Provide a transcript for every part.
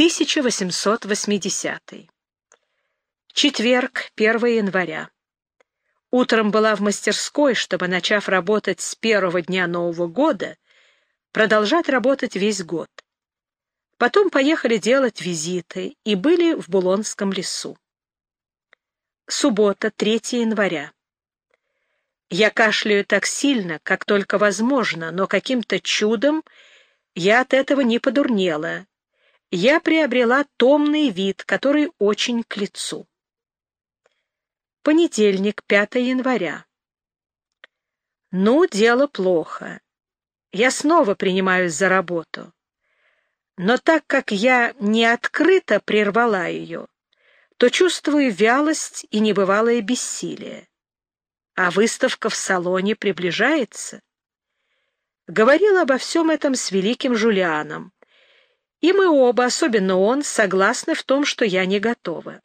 1880. Четверг, 1 января. Утром была в мастерской, чтобы, начав работать с первого дня Нового года, продолжать работать весь год. Потом поехали делать визиты и были в Булонском лесу. Суббота, 3 января. Я кашляю так сильно, как только возможно, но каким-то чудом я от этого не подурнела. Я приобрела томный вид, который очень к лицу. Понедельник, 5 января. Ну, дело плохо. Я снова принимаюсь за работу. Но так как я не открыто прервала ее, то чувствую вялость и небывалое бессилие а выставка в салоне приближается. Говорил обо всем этом с великим Жулианом, и мы оба, особенно он, согласны в том, что я не готова.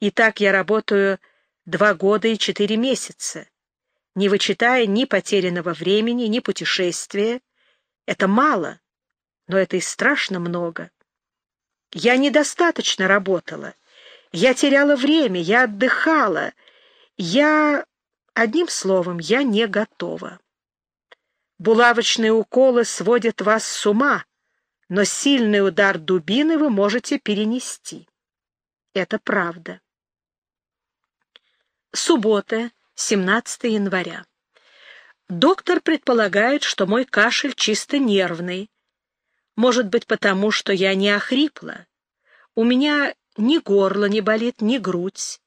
Итак, я работаю два года и четыре месяца, не вычитая ни потерянного времени, ни путешествия. Это мало, но это и страшно много. Я недостаточно работала. Я теряла время, я отдыхала. Я Одним словом, я не готова. Булавочные уколы сводят вас с ума, но сильный удар дубины вы можете перенести. Это правда. Суббота, 17 января. Доктор предполагает, что мой кашель чисто нервный. Может быть, потому что я не охрипла. У меня ни горло не болит, ни грудь.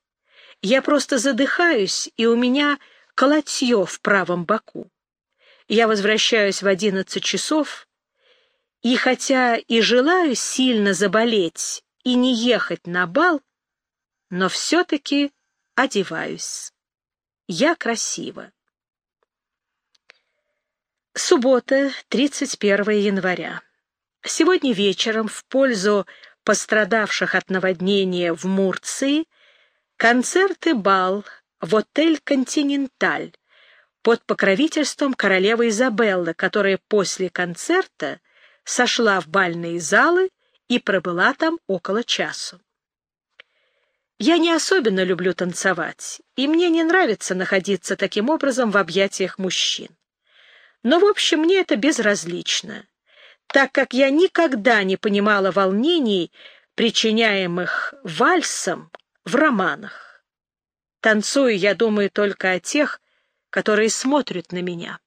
Я просто задыхаюсь, и у меня колотье в правом боку. Я возвращаюсь в одиннадцать часов, и хотя и желаю сильно заболеть и не ехать на бал, но все-таки одеваюсь. Я красива. Суббота, 31 января. Сегодня вечером в пользу пострадавших от наводнения в Мурции Концерт и бал в отель «Континенталь» под покровительством королевы Изабеллы, которая после концерта сошла в бальные залы и пробыла там около часу. Я не особенно люблю танцевать, и мне не нравится находиться таким образом в объятиях мужчин. Но, в общем, мне это безразлично, так как я никогда не понимала волнений, причиняемых вальсом в романах. Танцую я думаю только о тех, которые смотрят на меня.